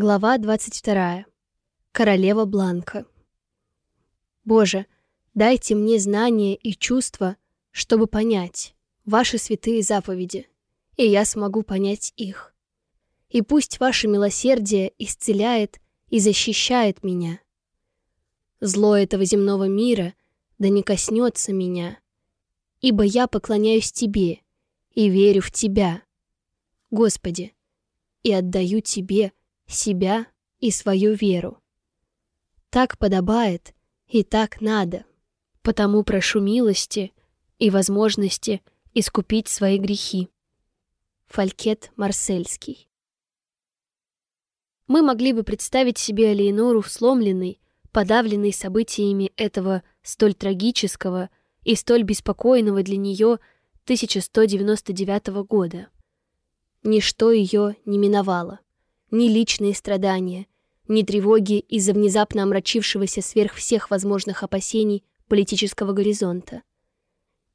Глава 22. Королева Бланка. Боже, дайте мне знания и чувства, чтобы понять ваши святые заповеди, и я смогу понять их. И пусть ваше милосердие исцеляет и защищает меня. Зло этого земного мира да не коснется меня, ибо я поклоняюсь Тебе и верю в Тебя, Господи, и отдаю Тебе себя и свою веру. Так подобает и так надо, потому прошу милости и возможности искупить свои грехи. Фалькет Марсельский Мы могли бы представить себе Алиенору сломленной, подавленной событиями этого столь трагического и столь беспокойного для нее 1199 года. Ничто ее не миновало ни личные страдания, ни тревоги из-за внезапно омрачившегося сверх всех возможных опасений политического горизонта.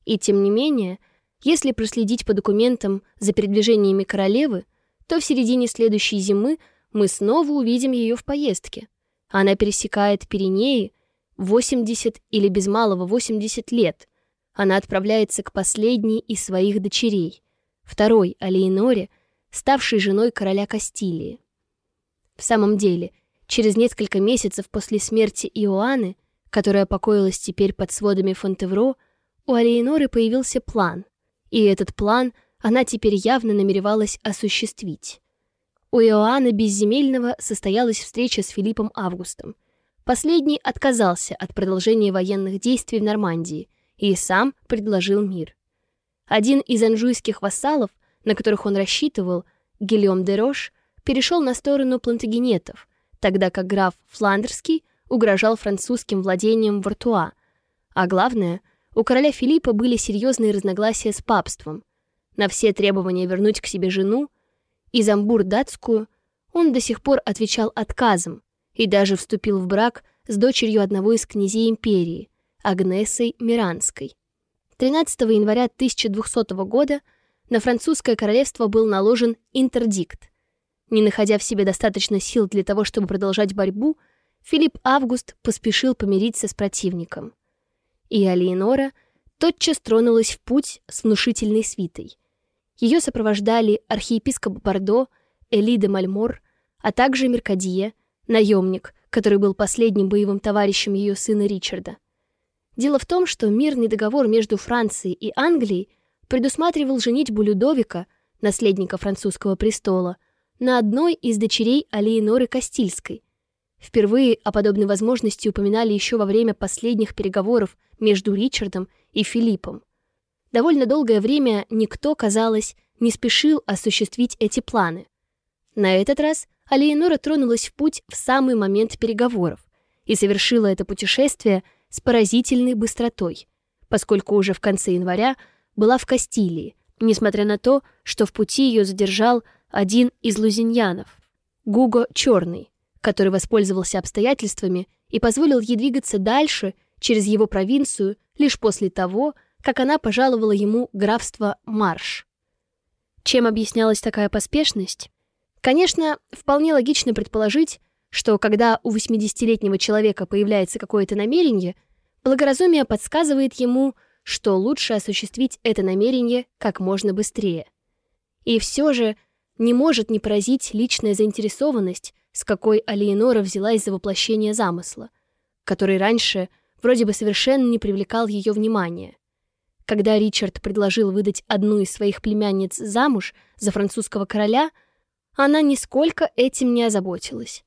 И тем не менее, если проследить по документам за передвижениями королевы, то в середине следующей зимы мы снова увидим ее в поездке. Она пересекает Пиренеи 80 или без малого 80 лет. Она отправляется к последней из своих дочерей, второй Алиеноре, ставшей женой короля Кастилии. В самом деле, через несколько месяцев после смерти Иоанны, которая покоилась теперь под сводами Фонтевро, у Алиеноры появился план, и этот план она теперь явно намеревалась осуществить. У Иоанна Безземельного состоялась встреча с Филиппом Августом. Последний отказался от продолжения военных действий в Нормандии и сам предложил мир. Один из анжуйских вассалов, на которых он рассчитывал, Гильом де Рош, перешел на сторону плантагенетов, тогда как граф Фландерский угрожал французским владениям в Артуа. А главное, у короля Филиппа были серьезные разногласия с папством. На все требования вернуть к себе жену, Изамбур датскую, он до сих пор отвечал отказом и даже вступил в брак с дочерью одного из князей империи, Агнесой Миранской. 13 января 1200 года на французское королевство был наложен интердикт, не находя в себе достаточно сил для того, чтобы продолжать борьбу, Филипп Август поспешил помириться с противником. И Алиенора тотчас тронулась в путь с внушительной свитой. Ее сопровождали архиепископ Бордо, Эли де Мальмор, а также Меркадье, наемник, который был последним боевым товарищем ее сына Ричарда. Дело в том, что мирный договор между Францией и Англией предусматривал женитьбу Людовика, наследника французского престола, на одной из дочерей Алиеноры Кастильской. Впервые о подобной возможности упоминали еще во время последних переговоров между Ричардом и Филиппом. Довольно долгое время никто, казалось, не спешил осуществить эти планы. На этот раз Алиенора тронулась в путь в самый момент переговоров и совершила это путешествие с поразительной быстротой, поскольку уже в конце января была в Кастилии, несмотря на то, что в пути ее задержал один из лузиньянов, Гуго Черный, который воспользовался обстоятельствами и позволил ей двигаться дальше через его провинцию лишь после того, как она пожаловала ему графство Марш. Чем объяснялась такая поспешность? Конечно, вполне логично предположить, что когда у 80-летнего человека появляется какое-то намерение, благоразумие подсказывает ему, что лучше осуществить это намерение как можно быстрее. И все же не может не поразить личная заинтересованность, с какой Алиенора взялась за воплощение замысла, который раньше вроде бы совершенно не привлекал ее внимания. Когда Ричард предложил выдать одну из своих племянниц замуж за французского короля, она нисколько этим не озаботилась.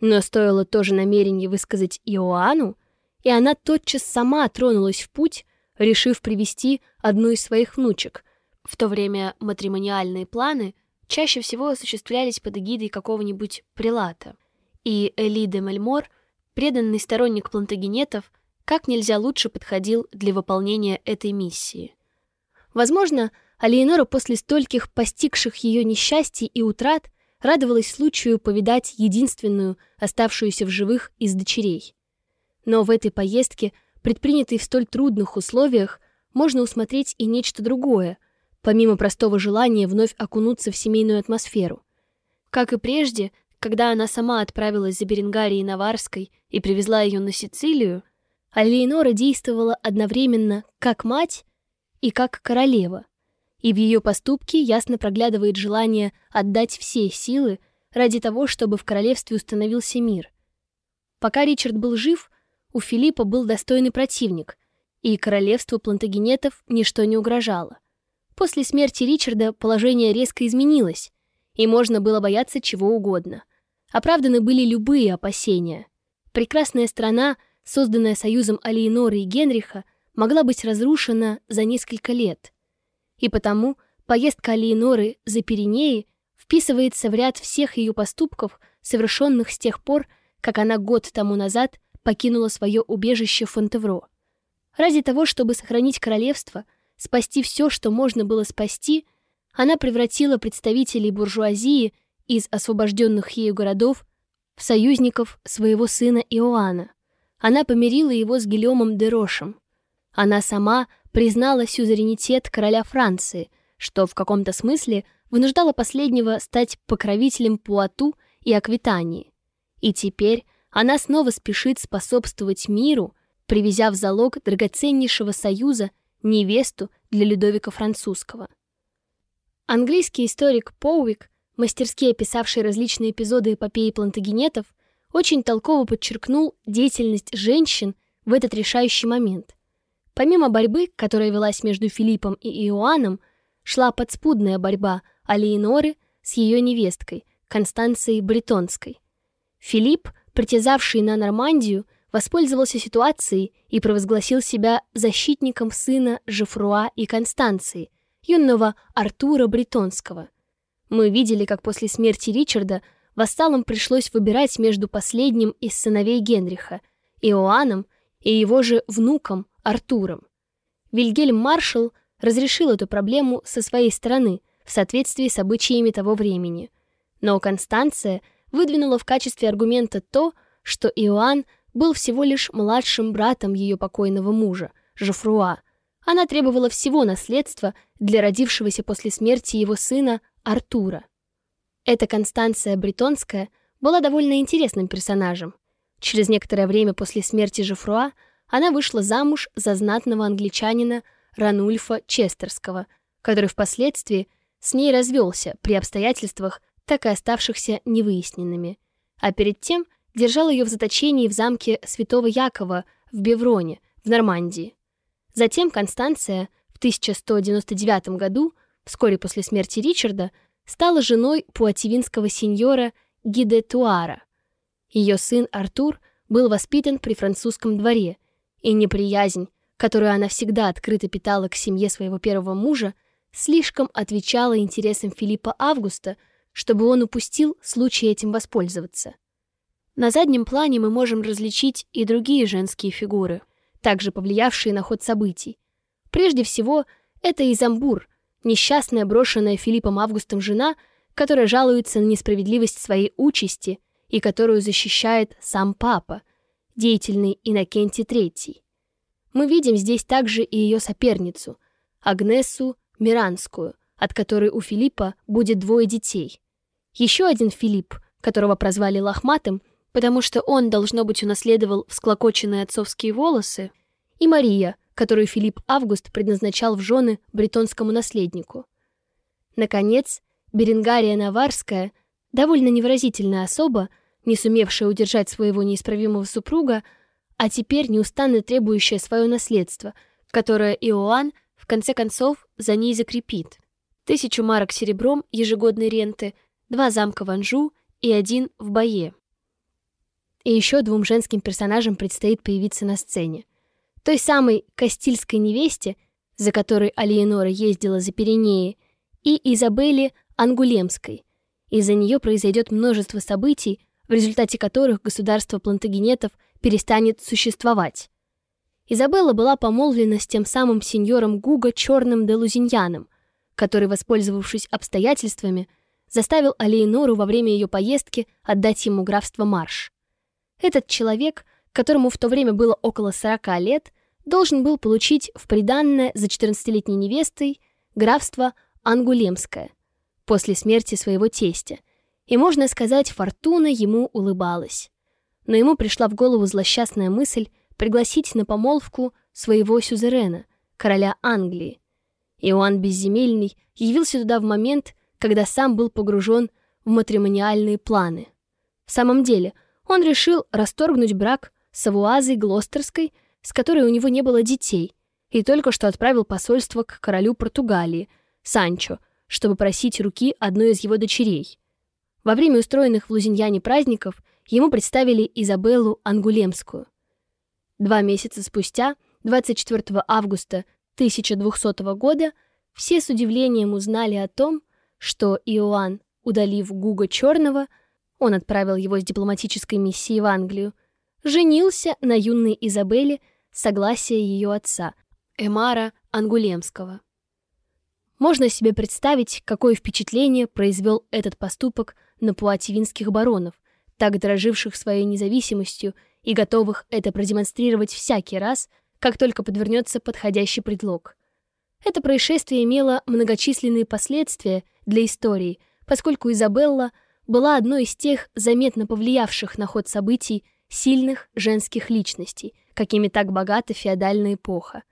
Но стоило тоже намерение высказать Иоанну, и она тотчас сама тронулась в путь, решив привести одну из своих внучек. В то время матримониальные планы — чаще всего осуществлялись под эгидой какого-нибудь прилата. И Эли де Мельмор, преданный сторонник плантагенетов, как нельзя лучше подходил для выполнения этой миссии. Возможно, Алиенора после стольких постигших ее несчастий и утрат радовалась случаю повидать единственную, оставшуюся в живых из дочерей. Но в этой поездке, предпринятой в столь трудных условиях, можно усмотреть и нечто другое, помимо простого желания вновь окунуться в семейную атмосферу. Как и прежде, когда она сама отправилась за Беренгарией Наварской и привезла ее на Сицилию, Алейнора действовала одновременно как мать и как королева, и в ее поступке ясно проглядывает желание отдать все силы ради того, чтобы в королевстве установился мир. Пока Ричард был жив, у Филиппа был достойный противник, и королевству плантагенетов ничто не угрожало. После смерти Ричарда положение резко изменилось, и можно было бояться чего угодно. Оправданы были любые опасения. Прекрасная страна, созданная союзом Алиеноры и Генриха, могла быть разрушена за несколько лет. И потому поездка Алиеноры за Пиренеи вписывается в ряд всех ее поступков, совершенных с тех пор, как она год тому назад покинула свое убежище Фонтевро. Ради того, чтобы сохранить королевство, спасти все, что можно было спасти – она превратила представителей буржуазии из освобожденных ею городов в союзников своего сына Иоанна. Она помирила его с Гильомом де Рошем. Она сама признала сюзеренитет короля Франции, что в каком-то смысле вынуждало последнего стать покровителем Пуату и Аквитании. И теперь она снова спешит способствовать миру, привезя в залог драгоценнейшего союза невесту для Людовика Французского. Английский историк Поуик, мастерски описавший различные эпизоды эпопеи плантагенетов, очень толково подчеркнул деятельность женщин в этот решающий момент. Помимо борьбы, которая велась между Филиппом и Иоанном, шла подспудная борьба Алиеноры с ее невесткой, Констанцией Бретонской. Филипп, притязавший на Нормандию, воспользовался ситуацией и провозгласил себя защитником сына Жефруа и Констанции, юного Артура Бретонского. Мы видели, как после смерти Ричарда вассалам пришлось выбирать между последним из сыновей Генриха, Иоанном и его же внуком Артуром. Вильгельм Маршал разрешил эту проблему со своей стороны в соответствии с обычаями того времени. Но Констанция выдвинула в качестве аргумента то, что Иоанн был всего лишь младшим братом ее покойного мужа, Жофруа, она требовала всего наследства для родившегося после смерти его сына Артура. Эта Констанция Бретонская была довольно интересным персонажем. Через некоторое время после смерти Жефруа она вышла замуж за знатного англичанина Ранульфа Честерского, который впоследствии с ней развелся при обстоятельствах, так и оставшихся невыясненными, а перед тем держал ее в заточении в замке Святого Якова в Бевроне, в Нормандии. Затем Констанция в 1199 году, вскоре после смерти Ричарда, стала женой пуативинского сеньора Гиде Туара. Ее сын Артур был воспитан при французском дворе, и неприязнь, которую она всегда открыто питала к семье своего первого мужа, слишком отвечала интересам Филиппа Августа, чтобы он упустил случай этим воспользоваться. На заднем плане мы можем различить и другие женские фигуры — также повлиявшие на ход событий. Прежде всего, это Изамбур, несчастная брошенная Филиппом Августом жена, которая жалуется на несправедливость своей участи и которую защищает сам папа, деятельный Иннокентий III. Мы видим здесь также и ее соперницу, Агнесу Миранскую, от которой у Филиппа будет двое детей. Еще один Филипп, которого прозвали Лохматым, потому что он, должно быть, унаследовал всклокоченные отцовские волосы, и Мария, которую Филипп Август предназначал в жены бретонскому наследнику. Наконец, Беренгария Наварская, довольно невыразительная особа, не сумевшая удержать своего неисправимого супруга, а теперь неустанно требующая свое наследство, которое Иоанн в конце концов за ней закрепит. Тысячу марок серебром ежегодной ренты, два замка в Анжу и один в Бае. И еще двум женским персонажам предстоит появиться на сцене. Той самой Кастильской невесте, за которой Алиенора ездила за Пиренеи, и Изабелле Ангулемской. Из-за нее произойдет множество событий, в результате которых государство плантагенетов перестанет существовать. Изабелла была помолвлена с тем самым сеньором Гуго Черным де Лузиньяном, который, воспользовавшись обстоятельствами, заставил Алиенору во время ее поездки отдать ему графство Марш. Этот человек, которому в то время было около 40 лет, должен был получить в приданное за 14-летней невестой графство Ангулемское после смерти своего тестя, И, можно сказать, фортуна ему улыбалась. Но ему пришла в голову злосчастная мысль пригласить на помолвку своего сюзерена, короля Англии. Иоанн Безземельный явился туда в момент, когда сам был погружен в матримониальные планы. В самом деле, он решил расторгнуть брак с Авуазой Глостерской, с которой у него не было детей, и только что отправил посольство к королю Португалии, Санчо, чтобы просить руки одной из его дочерей. Во время устроенных в Лузиньяне праздников ему представили Изабеллу Ангулемскую. Два месяца спустя, 24 августа 1200 года, все с удивлением узнали о том, что Иоанн, удалив Гуга Черного, он отправил его с дипломатической миссией в Англию, женился на юной Изабелле согласия ее отца, Эмара Ангулемского. Можно себе представить, какое впечатление произвел этот поступок на пуативинских баронов, так дороживших своей независимостью и готовых это продемонстрировать всякий раз, как только подвернется подходящий предлог. Это происшествие имело многочисленные последствия для истории, поскольку Изабелла была одной из тех заметно повлиявших на ход событий сильных женских личностей, какими так богата феодальная эпоха.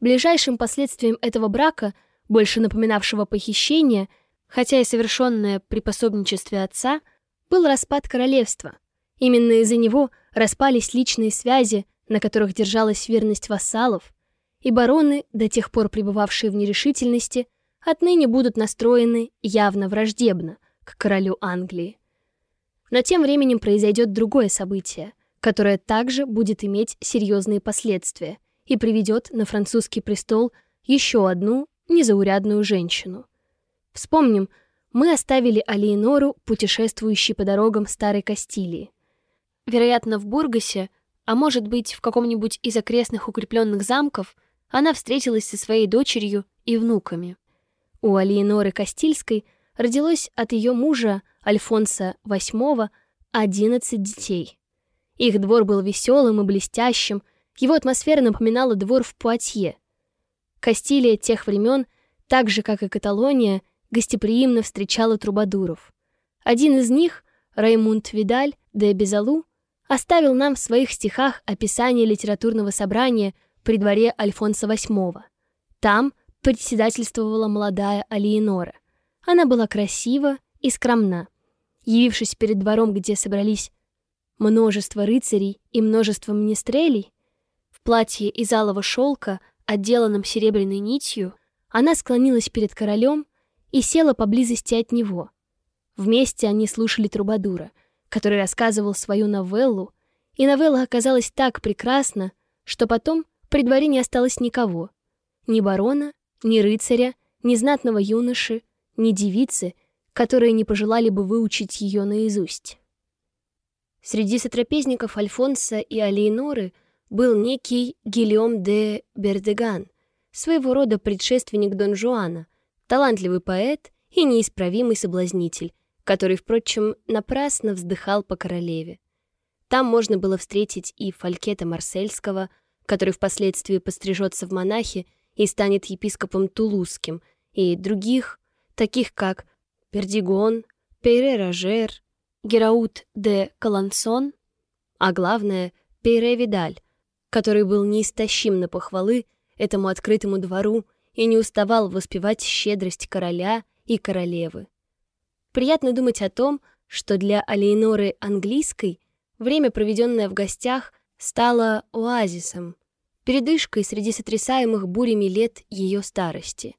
Ближайшим последствием этого брака, больше напоминавшего похищение, хотя и совершенное при пособничестве отца, был распад королевства. Именно из-за него распались личные связи, на которых держалась верность вассалов, и бароны, до тех пор пребывавшие в нерешительности, отныне будут настроены явно враждебно к королю Англии. Но тем временем произойдет другое событие, которое также будет иметь серьезные последствия и приведет на французский престол еще одну незаурядную женщину. Вспомним, мы оставили Алиенору, путешествующей по дорогам Старой Кастилии. Вероятно, в Бургасе, а может быть, в каком-нибудь из окрестных укрепленных замков, она встретилась со своей дочерью и внуками. У Алиеноры Кастильской родилось от ее мужа Альфонса VIII 11 детей. Их двор был веселым и блестящим, его атмосфера напоминала двор в Пуатье. Кастилия тех времен, так же, как и Каталония, гостеприимно встречала трубадуров. Один из них, Раймунд Видаль де Безалу, оставил нам в своих стихах описание литературного собрания при дворе Альфонса VIII. Там председательствовала молодая Алиенора. Она была красива и скромна. Явившись перед двором, где собрались множество рыцарей и множество министрелей, в платье из алого шелка, отделанном серебряной нитью, она склонилась перед королем и села поблизости от него. Вместе они слушали Трубадура — который рассказывал свою новеллу, и новелла оказалась так прекрасна, что потом при дворе не осталось никого. Ни барона, ни рыцаря, ни знатного юноши, ни девицы, которые не пожелали бы выучить ее наизусть. Среди сотрапезников Альфонса и Алиеноры был некий Гильом де Бердеган, своего рода предшественник Дон Жуана, талантливый поэт и неисправимый соблазнитель, который, впрочем, напрасно вздыхал по королеве. Там можно было встретить и Фалькета Марсельского, который впоследствии пострижется в монахи и станет епископом Тулузским, и других, таких как Пердигон, Пейре Рожер, Гераут де Калансон, а главное — Пейре Видаль, который был неистощим на похвалы этому открытому двору и не уставал воспевать щедрость короля и королевы. Приятно думать о том, что для Алейноры английской время, проведенное в гостях, стало оазисом, передышкой среди сотрясаемых бурями лет ее старости.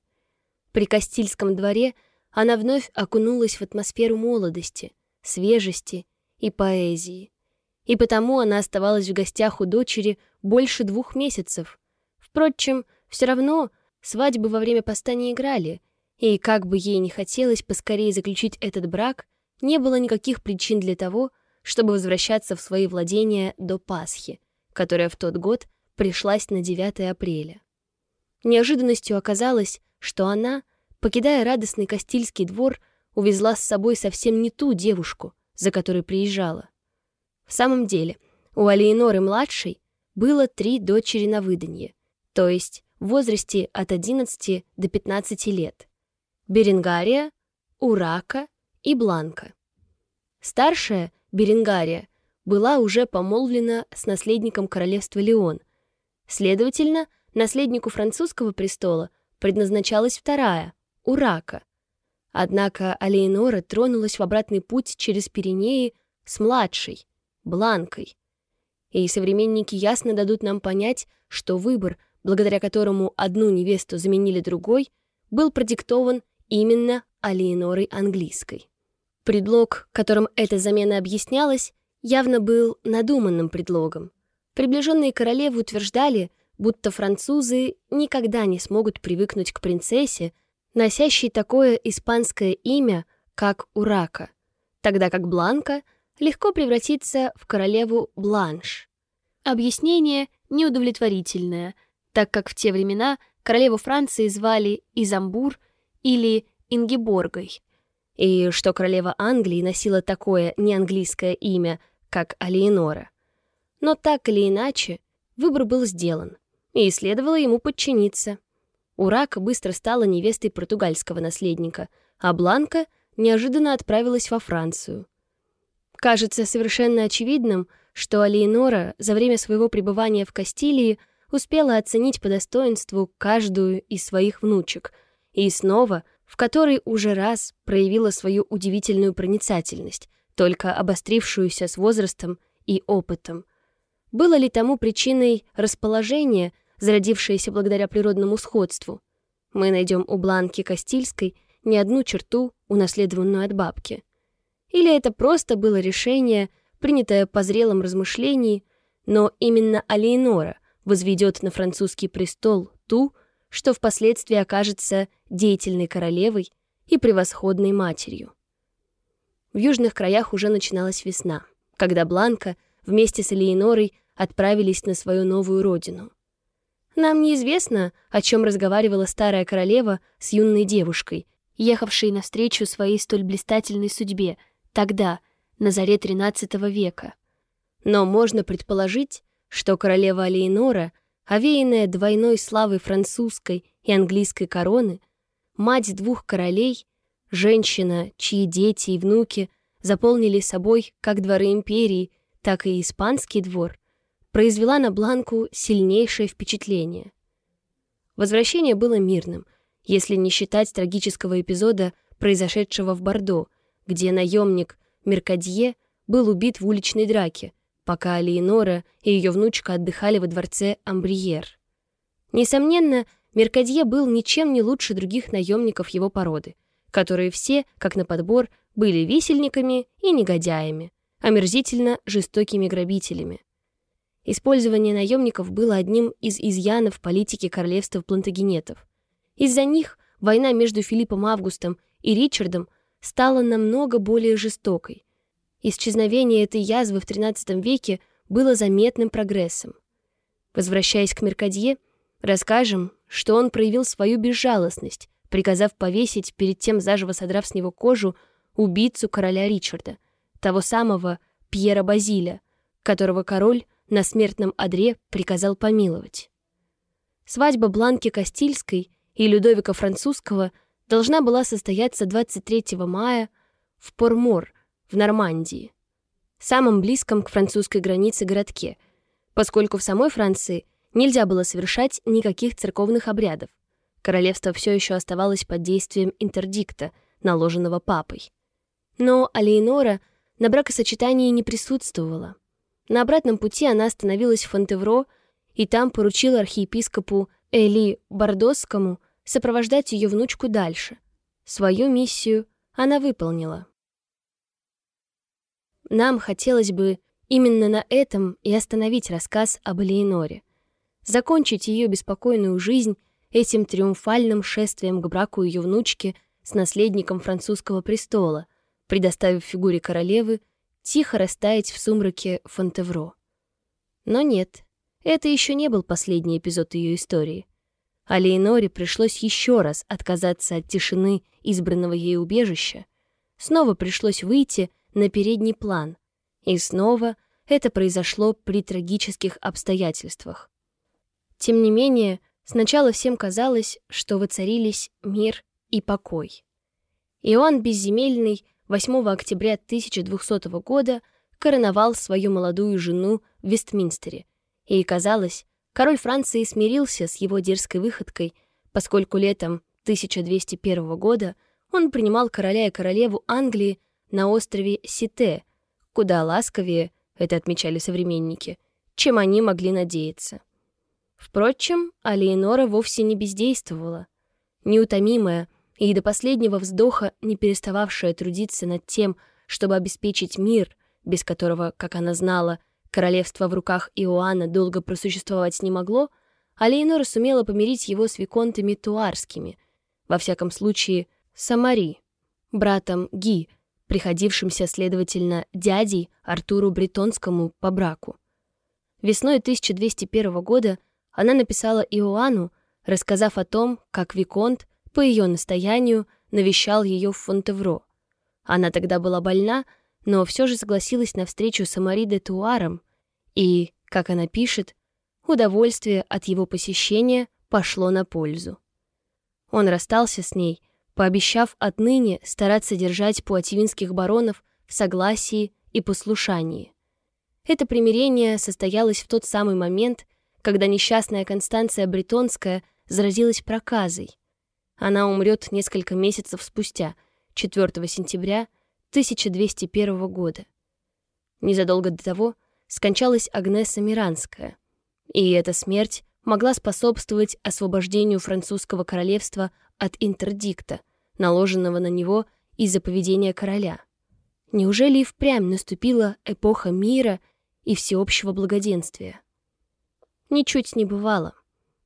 При Кастильском дворе она вновь окунулась в атмосферу молодости, свежести и поэзии. И потому она оставалась в гостях у дочери больше двух месяцев. Впрочем, все равно свадьбы во время поста не играли, и как бы ей не хотелось поскорее заключить этот брак, не было никаких причин для того, чтобы возвращаться в свои владения до Пасхи, которая в тот год пришлась на 9 апреля. Неожиданностью оказалось, что она, покидая радостный Кастильский двор, увезла с собой совсем не ту девушку, за которой приезжала. В самом деле, у Алиеноры-младшей было три дочери на выданье, то есть в возрасте от 11 до 15 лет. Беренгария, Урака и Бланка. Старшая, Беренгария, была уже помолвлена с наследником королевства Леон. Следовательно, наследнику французского престола предназначалась вторая, Урака. Однако Алейнора тронулась в обратный путь через Пиренеи с младшей, Бланкой. И современники ясно дадут нам понять, что выбор, благодаря которому одну невесту заменили другой, был продиктован именно Алиенорой английской. Предлог, которым эта замена объяснялась, явно был надуманным предлогом. Приближенные королевы утверждали, будто французы никогда не смогут привыкнуть к принцессе, носящей такое испанское имя, как Урака, тогда как Бланка легко превратится в королеву Бланш. Объяснение неудовлетворительное, так как в те времена королеву Франции звали Изамбур или Ингеборгой, и что королева Англии носила такое неанглийское имя, как Алиенора. Но так или иначе, выбор был сделан, и следовало ему подчиниться. Урака быстро стала невестой португальского наследника, а Бланка неожиданно отправилась во Францию. Кажется совершенно очевидным, что Алиенора за время своего пребывания в Кастилии успела оценить по достоинству каждую из своих внучек и снова, в которой уже раз проявила свою удивительную проницательность, только обострившуюся с возрастом и опытом. Было ли тому причиной расположение, зародившееся благодаря природному сходству? Мы найдем у Бланки Кастильской не одну черту, унаследованную от бабки. Или это просто было решение, принятое по зрелом размышлении, но именно Алейнора возведет на французский престол ту, что впоследствии окажется деятельной королевой и превосходной матерью. В южных краях уже начиналась весна, когда Бланка вместе с Элеонорой отправились на свою новую родину. Нам неизвестно, о чем разговаривала старая королева с юной девушкой, ехавшей навстречу своей столь блистательной судьбе, тогда, на заре XIII века. Но можно предположить, что королева Алейнора, овеянная двойной славой французской и английской короны, мать двух королей, женщина, чьи дети и внуки заполнили собой как дворы империи, так и испанский двор, произвела на Бланку сильнейшее впечатление. Возвращение было мирным, если не считать трагического эпизода, произошедшего в Бордо, где наемник Меркадье был убит в уличной драке, пока Алиенора и ее внучка отдыхали во дворце Амбриер. Несомненно, Меркадье был ничем не лучше других наемников его породы, которые все, как на подбор, были висельниками и негодяями, омерзительно жестокими грабителями. Использование наемников было одним из изъянов политики королевства плантагенетов. Из-за них война между Филиппом Августом и Ричардом стала намного более жестокой, Исчезновение этой язвы в XIII веке было заметным прогрессом. Возвращаясь к Меркадье, расскажем, что он проявил свою безжалостность, приказав повесить, перед тем заживо содрав с него кожу, убийцу короля Ричарда, того самого Пьера Базиля, которого король на смертном одре приказал помиловать. Свадьба Бланки Кастильской и Людовика Французского должна была состояться 23 мая в Пормор, в Нормандии, самом близком к французской границе городке, поскольку в самой Франции нельзя было совершать никаких церковных обрядов. Королевство все еще оставалось под действием интердикта, наложенного папой. Но Алейнора на бракосочетании не присутствовала. На обратном пути она остановилась в Фонтевро и там поручила архиепископу Эли Бордосскому сопровождать ее внучку дальше. Свою миссию она выполнила. Нам хотелось бы именно на этом и остановить рассказ об Элеоноре. Закончить ее беспокойную жизнь этим триумфальным шествием к браку ее внучки с наследником французского престола, предоставив фигуре королевы тихо растаять в сумраке Фонтевро. Но нет, это еще не был последний эпизод ее истории. А Лейноре пришлось еще раз отказаться от тишины избранного ей убежища. Снова пришлось выйти на передний план. И снова это произошло при трагических обстоятельствах. Тем не менее, сначала всем казалось, что воцарились мир и покой. Иоанн Безземельный 8 октября 1200 года короновал свою молодую жену в Вестминстере, и, казалось, король Франции смирился с его дерзкой выходкой, поскольку летом 1201 года он принимал короля и королеву Англии на острове Сите, куда ласковее, это отмечали современники, чем они могли надеяться. Впрочем, Алиенора вовсе не бездействовала. Неутомимая и до последнего вздоха не перестававшая трудиться над тем, чтобы обеспечить мир, без которого, как она знала, королевство в руках Иоанна долго просуществовать не могло, Алиенора сумела помирить его с виконтами туарскими, во всяком случае, Самари, братом Ги, приходившимся, следовательно, дядей Артуру Бретонскому по браку. Весной 1201 года она написала Иоанну, рассказав о том, как Виконт, по ее настоянию, навещал ее в Фонтевро. Она тогда была больна, но все же согласилась на встречу с Амари де Туаром, и, как она пишет, удовольствие от его посещения пошло на пользу. Он расстался с ней, пообещав отныне стараться держать пуативинских баронов в согласии и послушании. Это примирение состоялось в тот самый момент, когда несчастная Констанция Бретонская заразилась проказой. Она умрет несколько месяцев спустя, 4 сентября 1201 года. Незадолго до того скончалась Агнеса Миранская, и эта смерть могла способствовать освобождению французского королевства от интердикта, наложенного на него из-за поведения короля. Неужели и впрямь наступила эпоха мира и всеобщего благоденствия? Ничуть не бывало.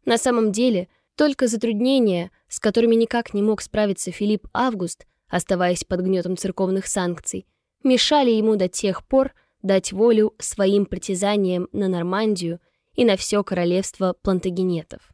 На самом деле, только затруднения, с которыми никак не мог справиться Филипп Август, оставаясь под гнетом церковных санкций, мешали ему до тех пор дать волю своим притязаниям на Нормандию и на все королевство плантагенетов.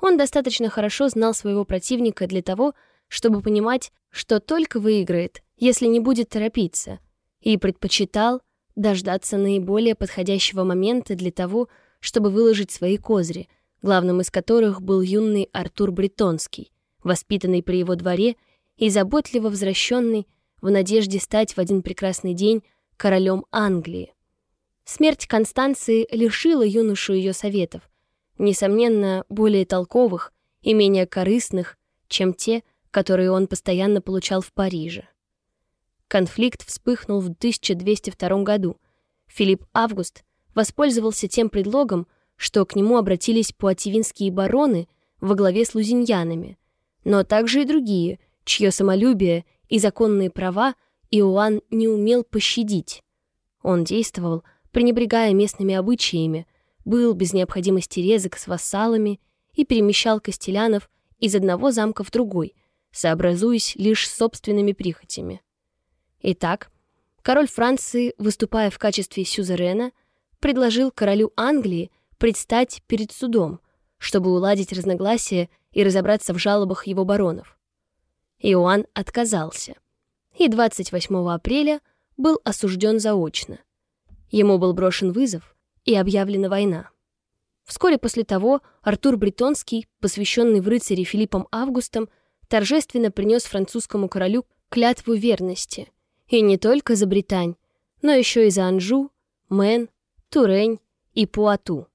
Он достаточно хорошо знал своего противника для того, чтобы понимать, что только выиграет, если не будет торопиться, и предпочитал дождаться наиболее подходящего момента для того, чтобы выложить свои козыри, главным из которых был юный Артур Бретонский, воспитанный при его дворе и заботливо возвращенный в надежде стать в один прекрасный день королем Англии. Смерть Констанции лишила юношу ее советов, несомненно, более толковых и менее корыстных, чем те, которые он постоянно получал в Париже. Конфликт вспыхнул в 1202 году. Филипп Август воспользовался тем предлогом, что к нему обратились пуативинские бароны во главе с лузиньянами, но также и другие, чье самолюбие и законные права Иоанн не умел пощадить. Он действовал, пренебрегая местными обычаями, был без необходимости резок с вассалами и перемещал костелянов из одного замка в другой, сообразуясь лишь собственными прихотями. Итак, король Франции, выступая в качестве сюзерена, предложил королю Англии предстать перед судом, чтобы уладить разногласия и разобраться в жалобах его баронов. Иоанн отказался, и 28 апреля был осужден заочно. Ему был брошен вызов и объявлена война. Вскоре после того Артур Бретонский, посвященный в рыцаре Филиппом Августом, торжественно принес французскому королю клятву верности. И не только за Британь, но еще и за Анжу, Мэн, Турень и Пуату.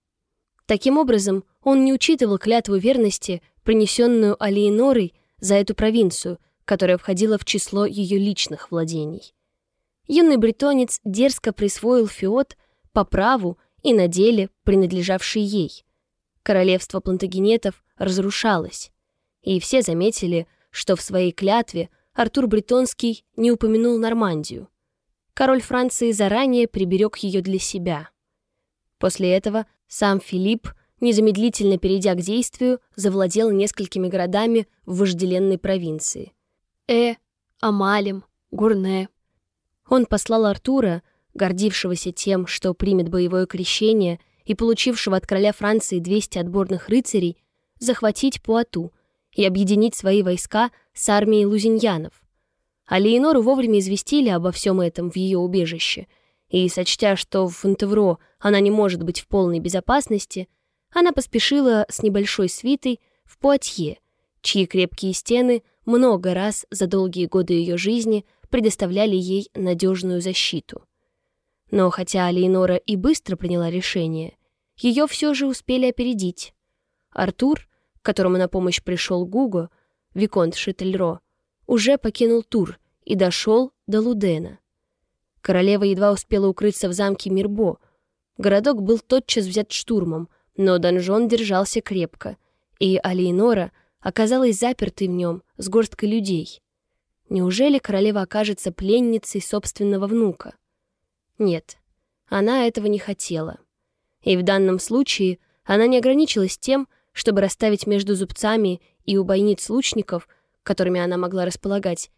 Таким образом, он не учитывал клятву верности, принесенную Алиенорой за эту провинцию, которая входила в число ее личных владений. Юный бретонец дерзко присвоил феод по праву и на деле принадлежавший ей. Королевство плантагенетов разрушалось и все заметили, что в своей клятве Артур Бретонский не упомянул Нормандию. Король Франции заранее приберег ее для себя. После этого сам Филипп, незамедлительно перейдя к действию, завладел несколькими городами в вожделенной провинции. Э, Амалем, Гурне. Он послал Артура, гордившегося тем, что примет боевое крещение и получившего от короля Франции 200 отборных рыцарей, захватить Пуату, и объединить свои войска с армией лузиньянов. А Леонору вовремя известили обо всем этом в ее убежище, и, сочтя, что в Фонтевро она не может быть в полной безопасности, она поспешила с небольшой свитой в Пуатье, чьи крепкие стены много раз за долгие годы ее жизни предоставляли ей надежную защиту. Но хотя Алейнора и быстро приняла решение, ее все же успели опередить. Артур, которому на помощь пришел Гуго, Виконт Шетельро, уже покинул Тур и дошел до Лудена. Королева едва успела укрыться в замке Мирбо. Городок был тотчас взят штурмом, но донжон держался крепко, и Алиенора оказалась запертой в нем с горсткой людей. Неужели королева окажется пленницей собственного внука? Нет, она этого не хотела. И в данном случае она не ограничилась тем, чтобы расставить между зубцами и у бойниц лучников, которыми она могла располагать,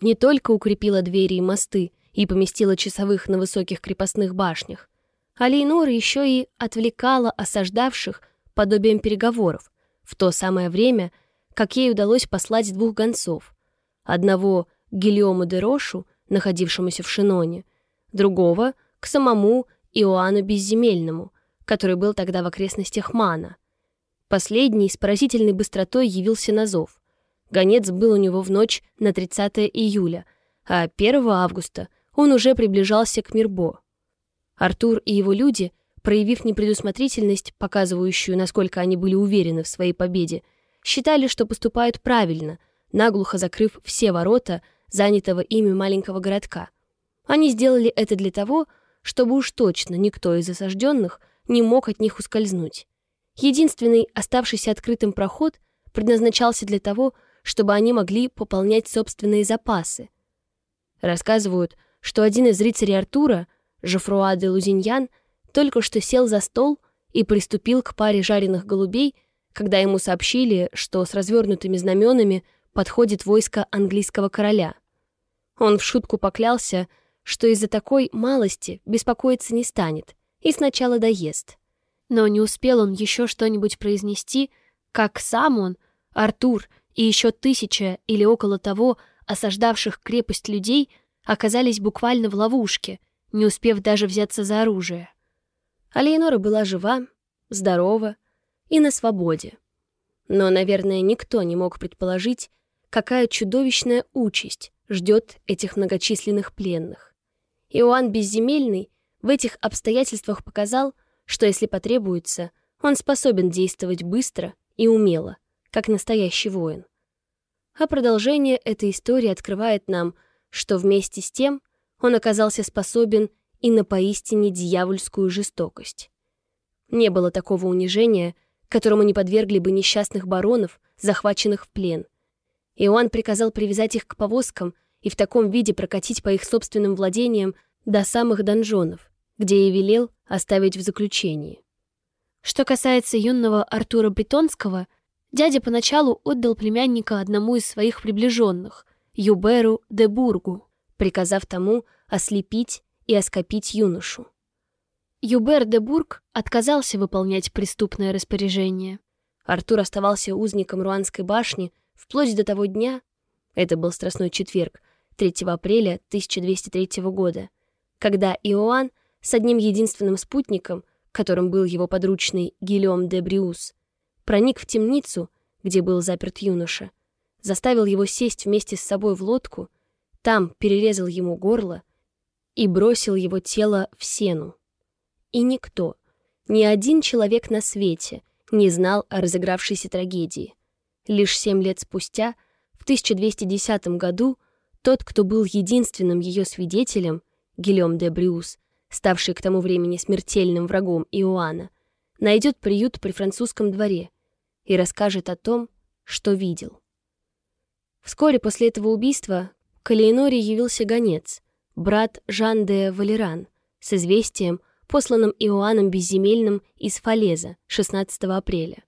не только укрепила двери и мосты и поместила часовых на высоких крепостных башнях, а Лейнора еще и отвлекала осаждавших подобием переговоров в то самое время, как ей удалось послать двух гонцов. Одного Гильому де Рошу, находившемуся в Шиноне, другого — к самому Иоанну Безземельному, который был тогда в окрестностях Мана. Последний с поразительной быстротой явился на зов. Гонец был у него в ночь на 30 июля, а 1 августа он уже приближался к Мирбо. Артур и его люди, проявив непредусмотрительность, показывающую, насколько они были уверены в своей победе, считали, что поступают правильно, наглухо закрыв все ворота занятого ими маленького городка. Они сделали это для того, чтобы уж точно никто из осажденных не мог от них ускользнуть. Единственный оставшийся открытым проход предназначался для того, чтобы они могли пополнять собственные запасы. Рассказывают, что один из рыцарей Артура, Жофруа де Лузиньян, только что сел за стол и приступил к паре жареных голубей, когда ему сообщили, что с развернутыми знаменами подходит войско английского короля. Он в шутку поклялся, что из-за такой малости беспокоиться не станет и сначала доест. Но не успел он еще что-нибудь произнести, как сам он, Артур и еще тысяча или около того осаждавших крепость людей оказались буквально в ловушке, не успев даже взяться за оружие. Алейнора была жива, здорова и на свободе. Но, наверное, никто не мог предположить, какая чудовищная участь ждет этих многочисленных пленных. Иоанн Безземельный в этих обстоятельствах показал, что если потребуется, он способен действовать быстро и умело, как настоящий воин. А продолжение этой истории открывает нам, что вместе с тем он оказался способен и на поистине дьявольскую жестокость. Не было такого унижения, которому не подвергли бы несчастных баронов, захваченных в плен. Иоанн приказал привязать их к повозкам и в таком виде прокатить по их собственным владениям до самых донжонов, где и велел оставить в заключении. Что касается юного Артура Бретонского, дядя поначалу отдал племянника одному из своих приближенных, Юберу де Бургу, приказав тому ослепить и оскопить юношу. Юбер де Бург отказался выполнять преступное распоряжение. Артур оставался узником Руанской башни вплоть до того дня, это был Страстной четверг, 3 апреля 1203 года, когда Иоанн с одним единственным спутником, которым был его подручный Гильом де Бриус, проник в темницу, где был заперт юноша, заставил его сесть вместе с собой в лодку, там перерезал ему горло и бросил его тело в сену. И никто, ни один человек на свете не знал о разыгравшейся трагедии. Лишь семь лет спустя, в 1210 году, тот, кто был единственным ее свидетелем, Гильом де Брюс, ставший к тому времени смертельным врагом Иоанна, найдет приют при французском дворе и расскажет о том, что видел. Вскоре после этого убийства к Элеоноре явился гонец, брат Жан де Валеран, с известием, посланным Иоанном Безземельным из Фалеза 16 апреля.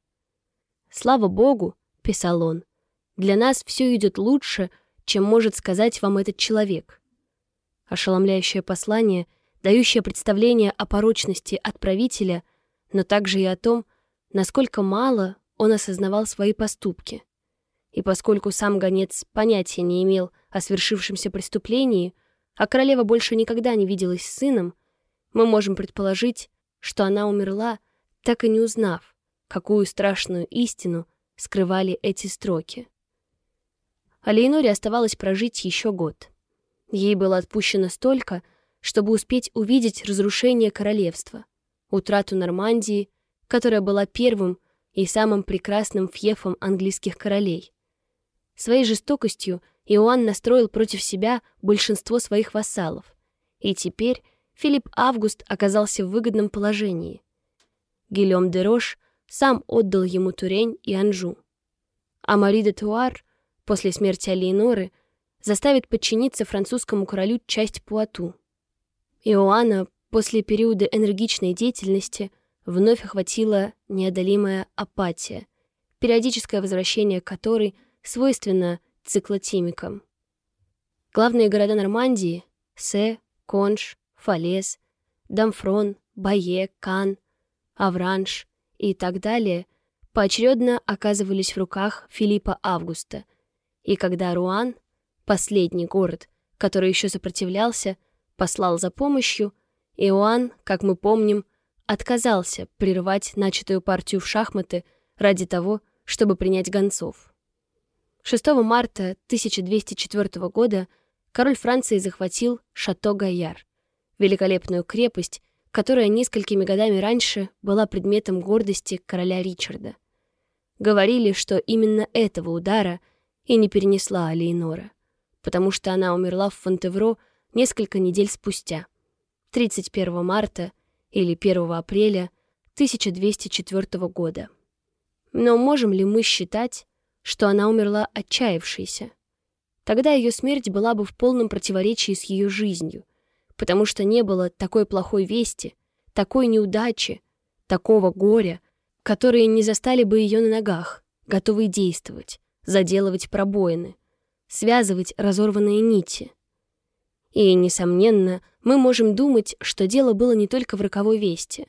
«Слава Богу», — писал он, — «для нас все идет лучше, чем может сказать вам этот человек. Ошеломляющее послание, дающее представление о порочности отправителя, но также и о том, насколько мало он осознавал свои поступки. И поскольку сам гонец понятия не имел о свершившемся преступлении, а королева больше никогда не виделась с сыном, мы можем предположить, что она умерла, так и не узнав, какую страшную истину скрывали эти строки а Лейноре оставалось прожить еще год. Ей было отпущено столько, чтобы успеть увидеть разрушение королевства, утрату Нормандии, которая была первым и самым прекрасным фьефом английских королей. Своей жестокостью Иоанн настроил против себя большинство своих вассалов, и теперь Филипп Август оказался в выгодном положении. Гильом де Рош сам отдал ему Турень и Анжу. А Мари де Туар, после смерти Алиеноры, заставит подчиниться французскому королю часть Пуату. Иоанна после периода энергичной деятельности вновь охватила неодолимая апатия, периодическое возвращение которой свойственно циклотимикам. Главные города Нормандии — Се, Конш, Фалес, Дамфрон, Бае, Кан, Авранж и так далее — поочередно оказывались в руках Филиппа Августа, и когда Руан — Последний город, который еще сопротивлялся, послал за помощью, Иоанн, как мы помним, отказался прервать начатую партию в шахматы ради того, чтобы принять гонцов. 6 марта 1204 года король Франции захватил Шато-Гайяр, великолепную крепость, которая несколькими годами раньше была предметом гордости короля Ричарда. Говорили, что именно этого удара и не перенесла Алейнора потому что она умерла в Фонтевро несколько недель спустя, 31 марта или 1 апреля 1204 года. Но можем ли мы считать, что она умерла отчаявшейся? Тогда ее смерть была бы в полном противоречии с ее жизнью, потому что не было такой плохой вести, такой неудачи, такого горя, которые не застали бы ее на ногах, готовые действовать, заделывать пробоины, связывать разорванные нити. И, несомненно, мы можем думать, что дело было не только в роковой вести.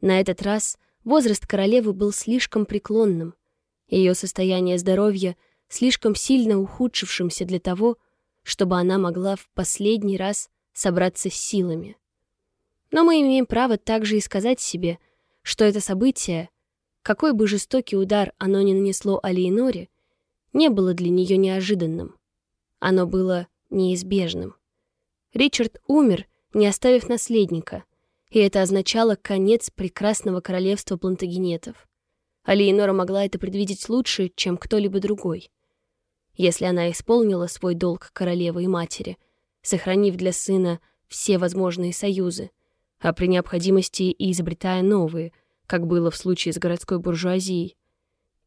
На этот раз возраст королевы был слишком преклонным, ее состояние здоровья слишком сильно ухудшившимся для того, чтобы она могла в последний раз собраться с силами. Но мы имеем право также и сказать себе, что это событие, какой бы жестокий удар оно ни нанесло Алиеноре, не было для нее неожиданным. Оно было неизбежным. Ричард умер, не оставив наследника, и это означало конец прекрасного королевства плантагенетов. А Леонора могла это предвидеть лучше, чем кто-либо другой. Если она исполнила свой долг королевы и матери, сохранив для сына все возможные союзы, а при необходимости и изобретая новые, как было в случае с городской буржуазией,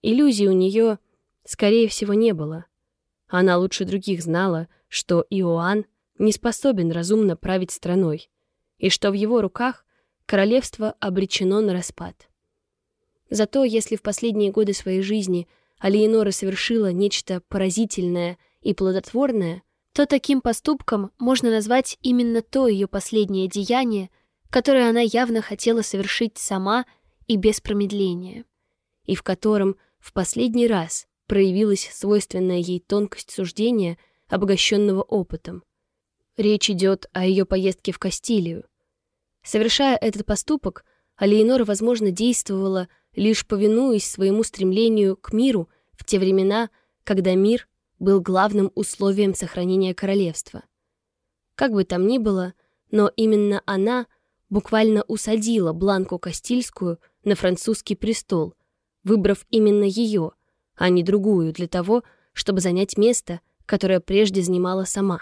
иллюзий у нее — Скорее всего, не было. Она лучше других знала, что Иоанн не способен разумно править страной, и что в его руках королевство обречено на распад. Зато если в последние годы своей жизни Алиенора совершила нечто поразительное и плодотворное, то таким поступком можно назвать именно то ее последнее деяние, которое она явно хотела совершить сама и без промедления, и в котором в последний раз проявилась свойственная ей тонкость суждения, обогащенного опытом. Речь идет о ее поездке в Кастилию. Совершая этот поступок, Алиенора, возможно, действовала, лишь повинуясь своему стремлению к миру в те времена, когда мир был главным условием сохранения королевства. Как бы там ни было, но именно она буквально усадила Бланку Кастильскую на французский престол, выбрав именно ее — а не другую для того, чтобы занять место, которое прежде занимала сама.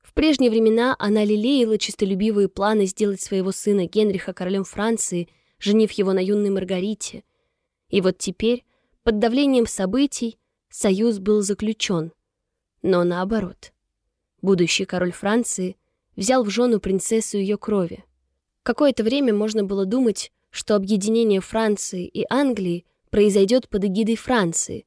В прежние времена она лелеяла честолюбивые планы сделать своего сына Генриха королем Франции, женив его на юной Маргарите. И вот теперь, под давлением событий, союз был заключен. Но наоборот. Будущий король Франции взял в жену принцессу ее крови. Какое-то время можно было думать, что объединение Франции и Англии произойдет под эгидой Франции.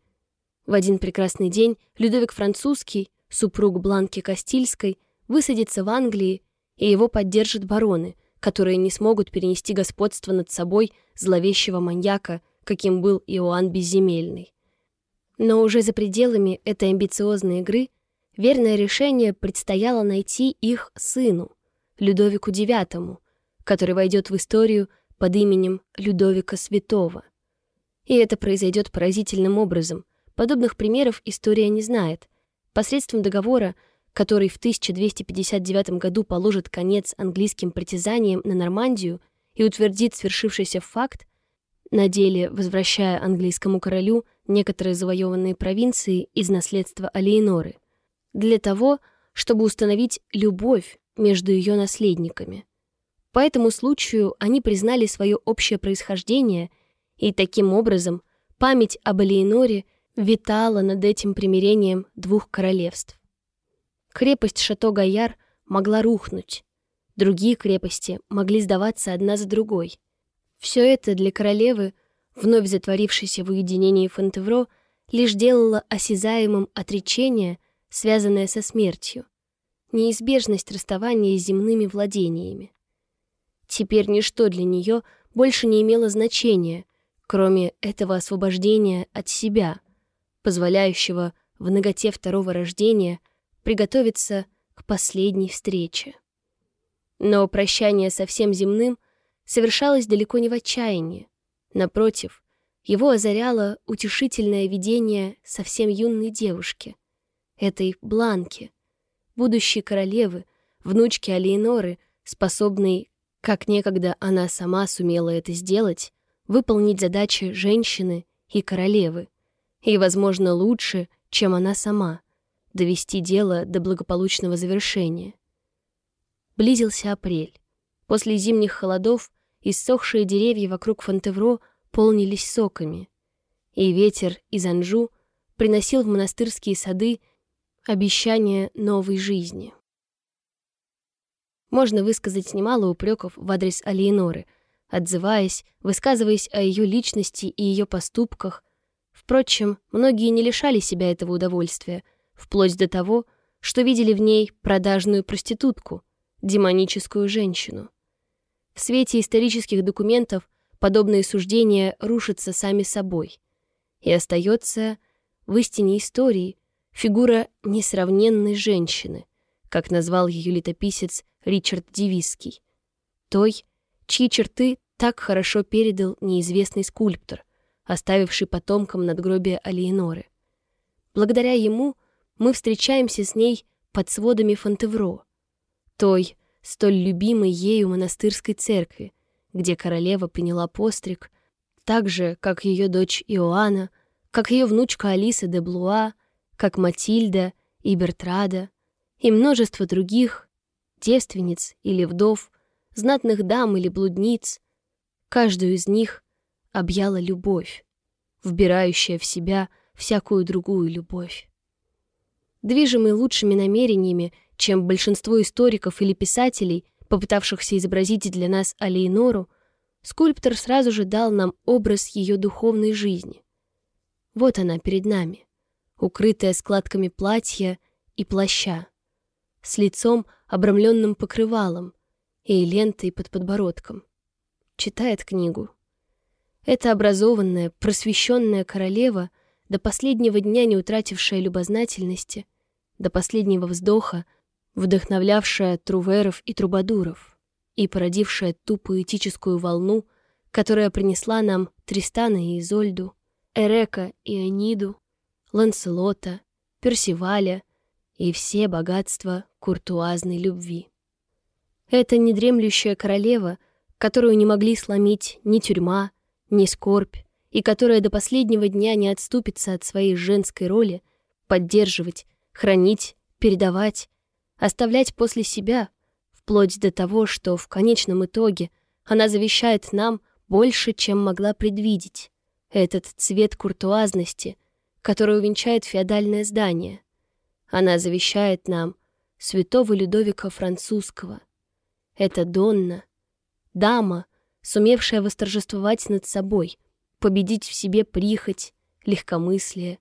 В один прекрасный день Людовик Французский, супруг Бланки Кастильской, высадится в Англии, и его поддержат бароны, которые не смогут перенести господство над собой зловещего маньяка, каким был Иоанн Безземельный. Но уже за пределами этой амбициозной игры верное решение предстояло найти их сыну, Людовику IX, который войдет в историю под именем Людовика Святого. И это произойдет поразительным образом. Подобных примеров история не знает. Посредством договора, который в 1259 году положит конец английским притязаниям на Нормандию и утвердит свершившийся факт, на деле возвращая английскому королю некоторые завоеванные провинции из наследства Алиеноры, для того, чтобы установить любовь между ее наследниками. По этому случаю они признали свое общее происхождение, и таким образом память об Алиеноре витала над этим примирением двух королевств. Крепость Шато-Гаяр могла рухнуть, другие крепости могли сдаваться одна за другой. Все это для королевы, вновь затворившейся в уединении Фонтевро, лишь делало осязаемым отречение, связанное со смертью, неизбежность расставания с земными владениями. Теперь ничто для нее больше не имело значения, кроме этого освобождения от себя, позволяющего в ноготе второго рождения приготовиться к последней встрече. Но прощание со всем земным совершалось далеко не в отчаянии. Напротив, его озаряло утешительное видение совсем юной девушки, этой Бланки, будущей королевы, внучки Алиеноры, способной, как некогда она сама сумела это сделать, выполнить задачи женщины и королевы, и, возможно, лучше, чем она сама, довести дело до благополучного завершения. Близился апрель. После зимних холодов иссохшие деревья вокруг Фонтевро полнились соками, и ветер из Анжу приносил в монастырские сады обещание новой жизни. Можно высказать немало упреков в адрес Алиеноры, отзываясь, высказываясь о ее личности и ее поступках. Впрочем, многие не лишали себя этого удовольствия, вплоть до того, что видели в ней продажную проститутку, демоническую женщину. В свете исторических документов подобные суждения рушатся сами собой. И остается в истине истории фигура несравненной женщины, как назвал ее летописец Ричард Дивиский, той, чьи черты так хорошо передал неизвестный скульптор, оставивший потомкам надгробие Алиеноры. Благодаря ему мы встречаемся с ней под сводами Фонтевро, той, столь любимой ею монастырской церкви, где королева приняла постриг, так же, как ее дочь Иоанна, как ее внучка Алиса де Блуа, как Матильда и Бертрада, и множество других, девственниц или вдов, знатных дам или блудниц, каждую из них объяла любовь, вбирающая в себя всякую другую любовь. Движимый лучшими намерениями чем большинство историков или писателей, попытавшихся изобразить для нас Алейнору, скульптор сразу же дал нам образ ее духовной жизни. Вот она перед нами, укрытая складками платья и плаща, с лицом, обрамленным покрывалом и лентой под подбородком. Читает книгу. Эта образованная, просвещенная королева, до последнего дня не утратившая любознательности, до последнего вздоха вдохновлявшая труверов и трубадуров и породившая ту поэтическую волну, которая принесла нам Тристана и Изольду, Эрека и Аниду, Ланселота, Персиваля и все богатства куртуазной любви. Это недремлющая королева, которую не могли сломить ни тюрьма, ни скорбь, и которая до последнего дня не отступится от своей женской роли поддерживать, хранить, передавать оставлять после себя, вплоть до того, что в конечном итоге она завещает нам больше, чем могла предвидеть. Этот цвет куртуазности, который увенчает феодальное здание. Она завещает нам святого Людовика Французского. Это Донна, дама, сумевшая восторжествовать над собой, победить в себе прихоть, легкомыслие,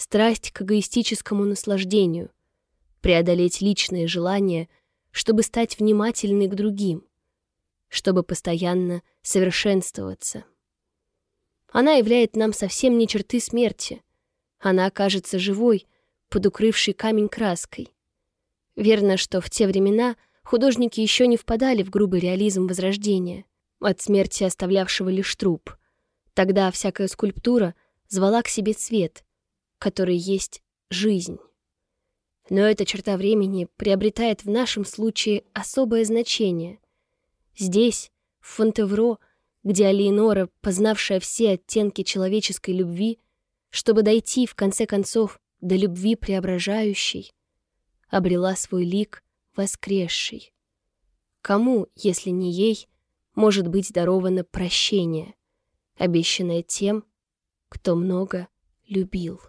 страсть к эгоистическому наслаждению — преодолеть личные желания, чтобы стать внимательной к другим, чтобы постоянно совершенствоваться. Она являет нам совсем не черты смерти. Она окажется живой, под укрывшей камень краской. Верно, что в те времена художники еще не впадали в грубый реализм Возрождения, от смерти оставлявшего лишь труп. Тогда всякая скульптура звала к себе цвет, который есть жизнь. Но эта черта времени приобретает в нашем случае особое значение. Здесь, в Фонтевро, где Алиенора, познавшая все оттенки человеческой любви, чтобы дойти, в конце концов, до любви преображающей, обрела свой лик воскресший. Кому, если не ей, может быть даровано прощение, обещанное тем, кто много любил.